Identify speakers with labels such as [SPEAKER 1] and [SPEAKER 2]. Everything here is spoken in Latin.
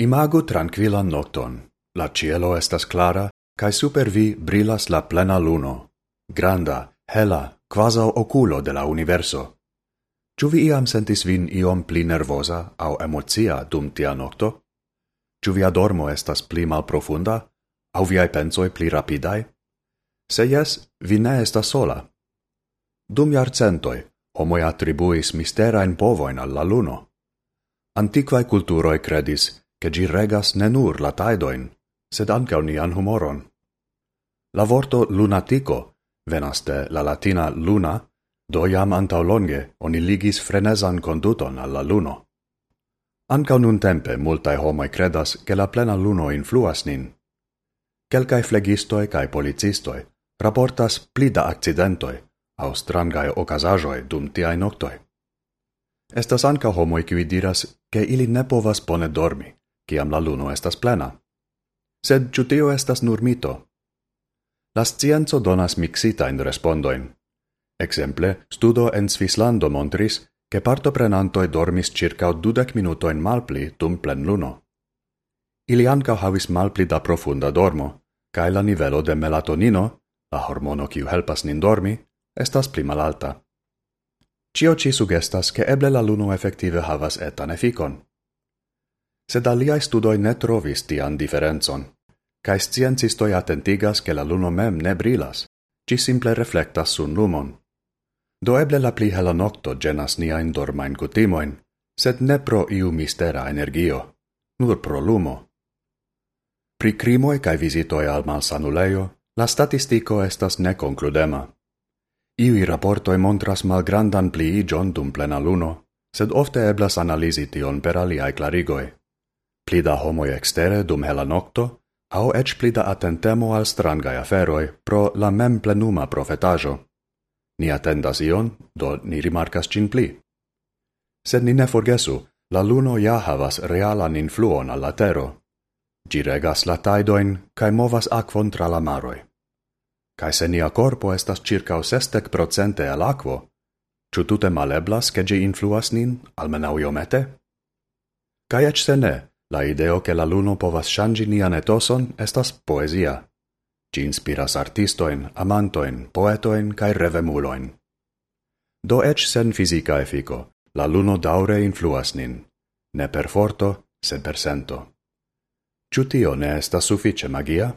[SPEAKER 1] Imago tranquilla nocton. La cielo estas clara, cae super vi brilas la plena luno. Granda, hela, quasi oculo de la universo. Ciu vi iam sentis vin iom pli nervosa au emozia dum tia nocto? Ciu via dormo estas pli mal profunda? Au viai pensoi pli rapidai? Se jes, vi ne estas sola. Dum jarcentoi, homoi attribuis misterain povoin alla luno. Antiquae culturoi credis che gi regas ne nur la taidoin, sed ancau nian humoron. La vorto lunatico venas de la latina luna, do jam antau longe oni ligis frenesan conduton alla luno. Ancau nun tempe multae homoi credas che la plena luno influas nin. Quelcae flegistoi cae policistoi raportas plida accidentoi au strangae ocasajoi dum tiae noctoi. Estas anca homoi qui diras che ili ne povas bone dormi, ciam la luno estas plena. Sed ciutio estas nur mito. La scienzo donas mixitain respondoin. Exemple, studo en Svislando montris, che partoprenantoi dormis circa dudec minutoin malpli dum plen luno. Ili anca havis malpli da profunda dormo, cae la nivelo de melatonino, la hormono quiu helpas nin dormi, estas pli malalta. Cio ci sugestas che eble la luno effective havas etan efikon sed aliae studoi ne trovis tian differenzon. Cae sciencistoi attentigas che la luno mem ne brilas, ci simple reflectas sun lumon. Do eble la pli hela nocto genas niain dormain cutimoin, sed ne pro iu mistera energio, nur pro lumo. Pri crimoi cae visitoi al malsanuleio, la statistico estas ne concludema. Iui raportoi montras malgrandan pliigion dum plena luno, sed ofte eblas analisi tion per aliae clarigoi pli da extere ekstere dum hela nokto, au ec pli da attentemo al strangai aferoi pro la mem plenuma profetajo. Ni attendas ion, do ni rimarcas cin pli. Sed ni ne forgesu, la luno ja havas realan influon alla tero. Gi regas la taidoin, cae movas aquon tra la maroi. Cae se nia corpo estas circa 60% al aquo, ciu tute maleblas che gi influas nin, almenau iomete? Cae ec se ne, La ideo che la luno povas shangi nian etoson estas poesia. Ci inspiras artistoin, amantoin, poetoin cae revemuloin. Do ec sen fisica efico, la luno daure influas nin, ne per forto, sed per sento. Ciu tio ne estas suffice magia?